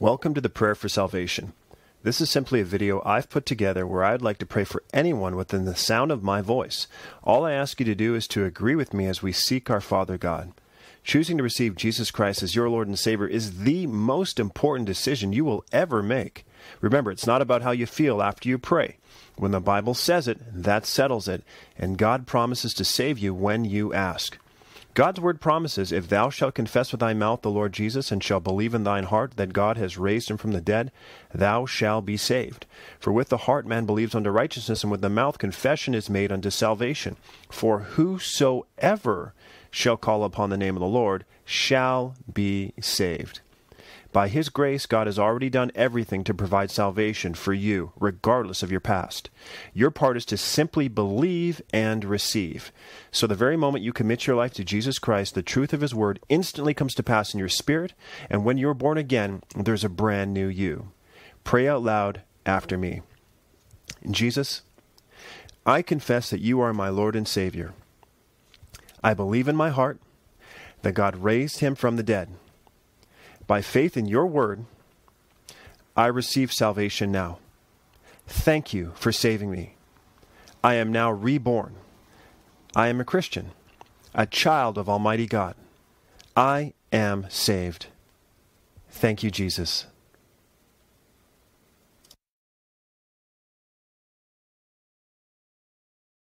Welcome to the Prayer for Salvation. This is simply a video I've put together where I'd like to pray for anyone within the sound of my voice. All I ask you to do is to agree with me as we seek our Father God. Choosing to receive Jesus Christ as your Lord and Savior is the most important decision you will ever make. Remember, it's not about how you feel after you pray. When the Bible says it, that settles it, and God promises to save you when you ask. God's word promises, If thou shalt confess with thy mouth the Lord Jesus, and shalt believe in thine heart that God has raised him from the dead, thou shalt be saved. For with the heart man believes unto righteousness, and with the mouth confession is made unto salvation. For whosoever shall call upon the name of the Lord shall be saved. By His grace, God has already done everything to provide salvation for you, regardless of your past. Your part is to simply believe and receive. So, the very moment you commit your life to Jesus Christ, the truth of His Word instantly comes to pass in your spirit, and when you're born again, there's a brand new you. Pray out loud after me. Jesus, I confess that you are my Lord and Savior. I believe in my heart that God raised him from the dead by faith in your word, I receive salvation now. Thank you for saving me. I am now reborn. I am a Christian, a child of Almighty God. I am saved. Thank you, Jesus.